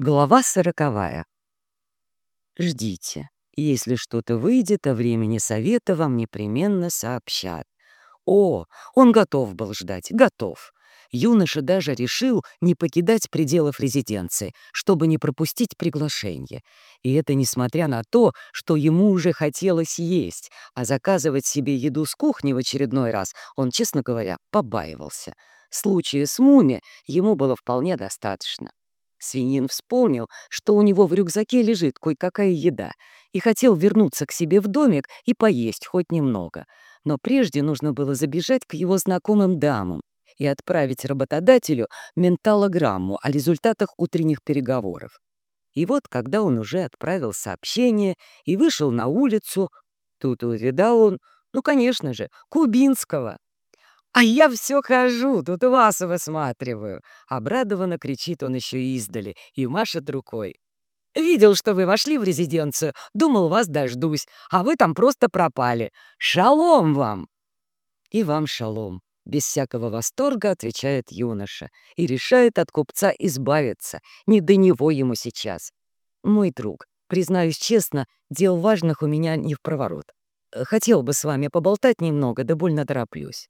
Глава сороковая. Ждите. Если что-то выйдет, о времени совета вам непременно сообщат. О, он готов был ждать, готов. Юноша даже решил не покидать пределов резиденции, чтобы не пропустить приглашение. И это несмотря на то, что ему уже хотелось есть, а заказывать себе еду с кухни в очередной раз он, честно говоря, побаивался. Случая с Муми ему было вполне достаточно. Свинин вспомнил, что у него в рюкзаке лежит кое-какая еда, и хотел вернуться к себе в домик и поесть хоть немного. Но прежде нужно было забежать к его знакомым дамам и отправить работодателю менталограмму о результатах утренних переговоров. И вот, когда он уже отправил сообщение и вышел на улицу, тут увидал он, ну, конечно же, Кубинского. «А я все хожу, тут вас высматриваю!» Обрадованно кричит он еще издали и машет рукой. «Видел, что вы вошли в резиденцию, думал, вас дождусь, а вы там просто пропали. Шалом вам!» «И вам шалом!» — без всякого восторга отвечает юноша и решает от купца избавиться. Не до него ему сейчас. «Мой друг, признаюсь честно, дел важных у меня не в проворот. Хотел бы с вами поболтать немного, да больно тороплюсь».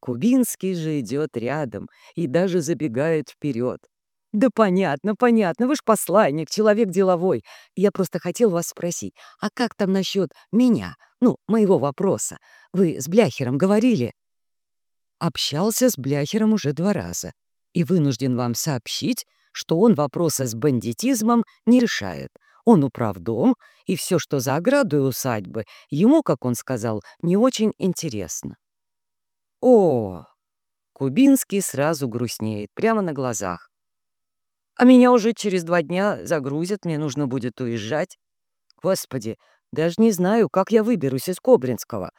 Кубинский же идет рядом и даже забегает вперед. «Да понятно, понятно, вы ж посланник, человек деловой. Я просто хотел вас спросить, а как там насчет меня, ну, моего вопроса? Вы с Бляхером говорили?» Общался с Бляхером уже два раза и вынужден вам сообщить, что он вопросы с бандитизмом не решает. Он управдом, и все, что за оградой усадьбы, ему, как он сказал, не очень интересно. О, Кубинский сразу грустнеет, прямо на глазах. А меня уже через два дня загрузят, мне нужно будет уезжать. Господи, даже не знаю, как я выберусь из Кобринского.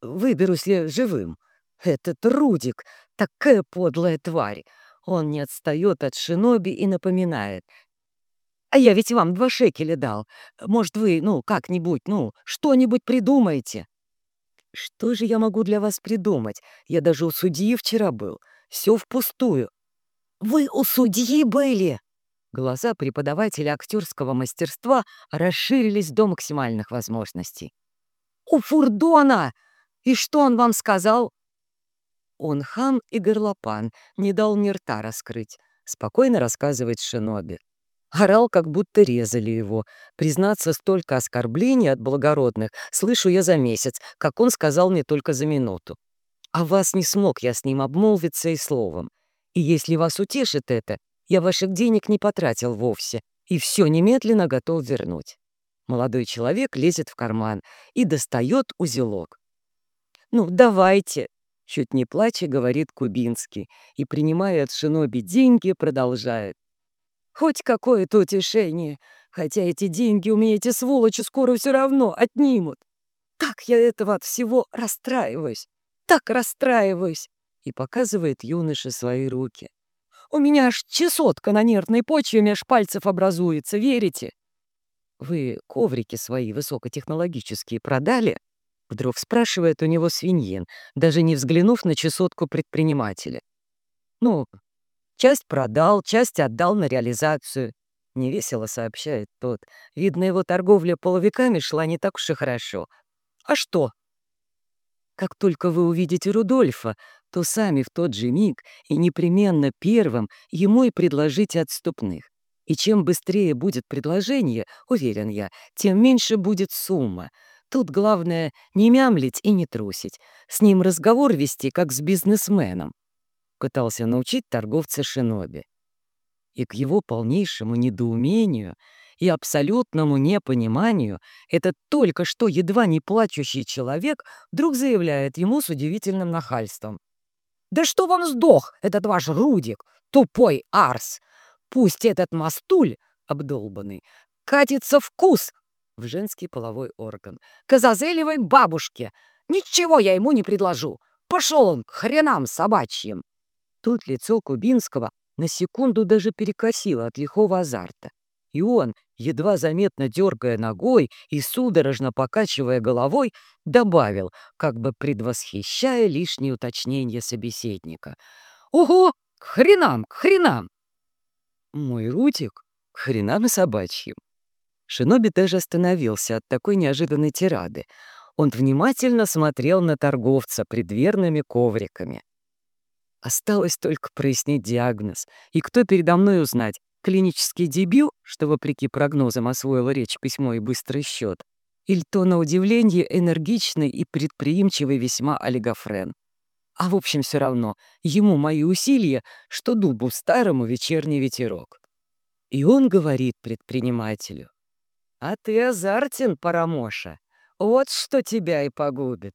Выберусь ли живым? Этот Рудик, такая подлая тварь. Он не отстает от шиноби и напоминает. А я ведь вам два шекеля дал. Может, вы, ну, как-нибудь, ну, что-нибудь придумаете? Что же я могу для вас придумать? Я даже у судьи вчера был. Все впустую. Вы у судьи были? Глаза преподавателя актерского мастерства расширились до максимальных возможностей. «У Фурдона! И что он вам сказал?» Он хам и горлопан, не дал мне рта раскрыть, спокойно рассказывает Шиноби. Орал, как будто резали его. Признаться, столько оскорблений от благородных слышу я за месяц, как он сказал мне только за минуту. А вас не смог я с ним обмолвиться и словом. И если вас утешит это, я ваших денег не потратил вовсе, и все немедленно готов вернуть. Молодой человек лезет в карман и достает узелок. «Ну, давайте!» — чуть не плача говорит Кубинский и, принимая от Шиноби деньги, продолжает. Хоть какое-то утешение. Хотя эти деньги у меня эти сволочи скоро все равно отнимут. Так я этого от всего расстраиваюсь. Так расстраиваюсь. И показывает юноша свои руки. У меня аж чесотка на нервной почве меж пальцев образуется, верите? Вы коврики свои высокотехнологические продали? Вдруг спрашивает у него свиньин, даже не взглянув на чесотку предпринимателя. Ну, Часть продал, часть отдал на реализацию. Невесело сообщает тот. Видно, его торговля половиками шла не так уж и хорошо. А что? Как только вы увидите Рудольфа, то сами в тот же миг и непременно первым ему и предложите отступных. И чем быстрее будет предложение, уверен я, тем меньше будет сумма. Тут главное не мямлить и не трусить. С ним разговор вести, как с бизнесменом пытался научить торговца шиноби. И к его полнейшему недоумению и абсолютному непониманию этот только что едва не плачущий человек вдруг заявляет ему с удивительным нахальством. «Да что вам сдох, этот ваш Рудик, тупой арс! Пусть этот мастуль, обдолбанный, катится в кус в женский половой орган, к бабушке. Ничего я ему не предложу. Пошел он к хренам собачьим!» Тут лицо Кубинского на секунду даже перекосило от лихого азарта. И он, едва заметно дергая ногой и судорожно покачивая головой, добавил, как бы предвосхищая лишнее уточнение собеседника. «Ого! К хренам, к хренам!» «Мой Рутик, К хренам и собачьим. Шиноби даже остановился от такой неожиданной тирады. Он внимательно смотрел на торговца предверными ковриками. Осталось только прояснить диагноз. И кто передо мной узнать, клинический дебют, что, вопреки прогнозам, освоила речь, письмо и быстрый счет, или то, на удивление, энергичный и предприимчивый весьма олигофрен. А в общем все равно, ему мои усилия, что дубу старому вечерний ветерок. И он говорит предпринимателю, «А ты азартен, Парамоша, вот что тебя и погубит».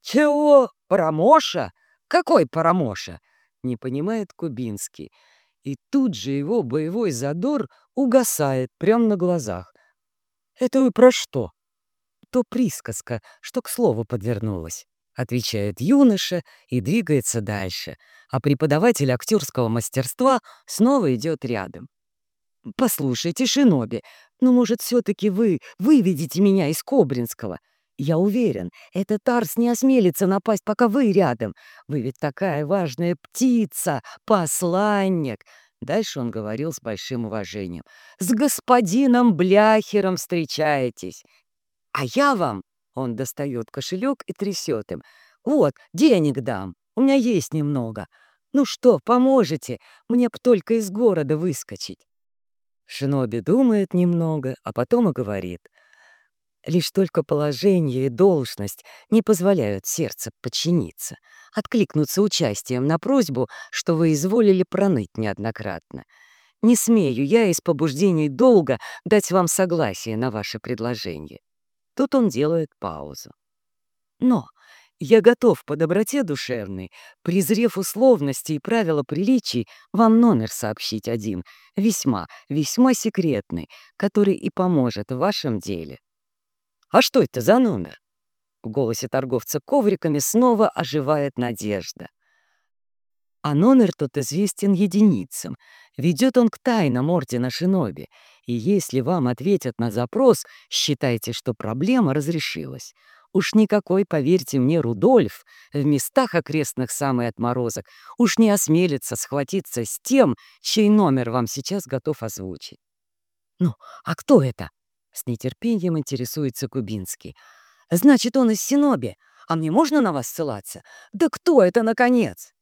«Чего? Парамоша? Какой Парамоша?» Не понимает Кубинский. И тут же его боевой задор угасает прямо на глазах. «Это вы про что?» «То присказка, что к слову подвернулась», — отвечает юноша и двигается дальше, а преподаватель актерского мастерства снова идет рядом. «Послушайте, Шиноби, ну, может, все-таки вы выведете меня из Кобринского? Я уверен, этот Арс не осмелится напасть, пока вы рядом. Вы ведь такая важная птица, посланник!» Дальше он говорил с большим уважением. «С господином Бляхером встречаетесь. А я вам...» Он достает кошелек и трясет им. «Вот, денег дам. У меня есть немного. Ну что, поможете? Мне б только из города выскочить». Шиноби думает немного, а потом и говорит. Лишь только положение и должность не позволяют сердцу подчиниться, откликнуться участием на просьбу, что вы изволили проныть неоднократно. Не смею я из побуждений долга дать вам согласие на ваше предложение. Тут он делает паузу. Но я готов по доброте душевной, презрев условности и правила приличий, вам номер сообщить один, весьма, весьма секретный, который и поможет в вашем деле. А что это за номер? В голосе торговца ковриками снова оживает надежда. А номер тот известен единицам. Ведет он к тайнам Ордена Шиноби. И если вам ответят на запрос, считайте, что проблема разрешилась. Уж никакой, поверьте мне, Рудольф в местах окрестных самый отморозок уж не осмелится схватиться с тем, чей номер вам сейчас готов озвучить. «Ну, а кто это?» — с нетерпением интересуется Кубинский. «Значит, он из Синоби. А мне можно на вас ссылаться? Да кто это, наконец?»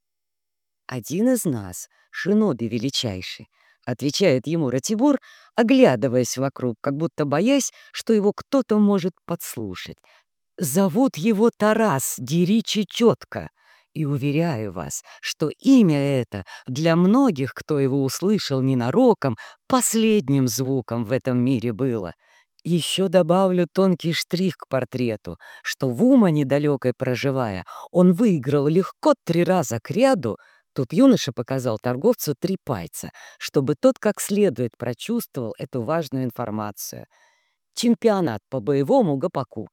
«Один из нас, Шиноби величайший», — отвечает ему Ратибор, оглядываясь вокруг, как будто боясь, что его кто-то может подслушать. Зовут его Тарас Диричи Четко, и уверяю вас, что имя это для многих, кто его услышал ненароком, последним звуком в этом мире было. Еще добавлю тонкий штрих к портрету, что в ума недалекой проживая, он выиграл легко три раза к ряду, Тут юноша показал торговцу три пальца, чтобы тот как следует прочувствовал эту важную информацию. Чемпионат по боевому гопаку.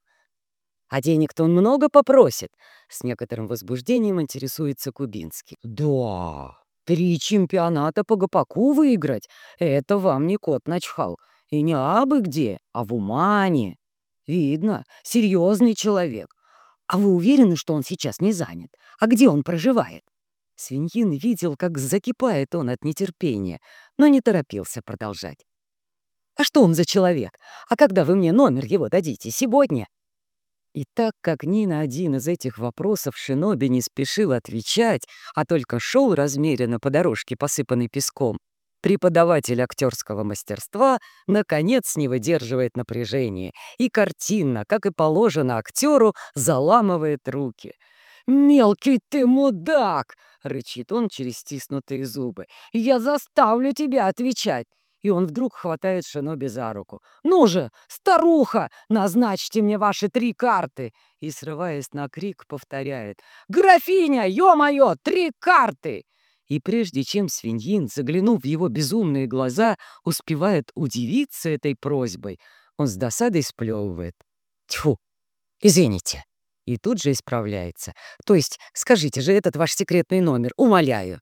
А денег-то он много попросит. С некоторым возбуждением интересуется Кубинский. Да, три чемпионата по гопаку выиграть — это вам не кот начхал. И не абы где, а в Умане. Видно, серьезный человек. А вы уверены, что он сейчас не занят? А где он проживает? Свиньин видел, как закипает он от нетерпения, но не торопился продолжать. «А что он за человек? А когда вы мне номер его дадите? Сегодня?» И так как ни на один из этих вопросов Шиноби не спешил отвечать, а только шел размеренно по дорожке, посыпанной песком, преподаватель актерского мастерства наконец не выдерживает напряжения и картинно, как и положено актеру, заламывает руки. «Мелкий ты мудак!» — рычит он через стиснутые зубы. «Я заставлю тебя отвечать! и он вдруг хватает Шиноби за руку. «Ну же, старуха, назначьте мне ваши три карты!» И, срываясь на крик, повторяет. «Графиня, ё-моё, три карты!» И прежде чем свиньин, заглянув в его безумные глаза, успевает удивиться этой просьбой, он с досадой сплевывает. «Тьфу! Извините!» И тут же исправляется. «То есть, скажите же этот ваш секретный номер, умоляю!»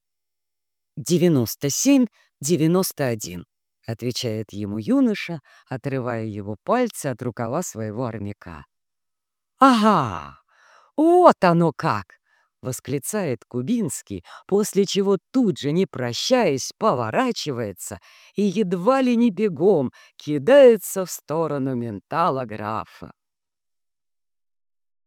«Девяносто семь, девяносто один». — отвечает ему юноша, отрывая его пальцы от рукава своего армяка. «Ага, вот оно как!» — восклицает Кубинский, после чего тут же, не прощаясь, поворачивается и едва ли не бегом кидается в сторону ментала графа.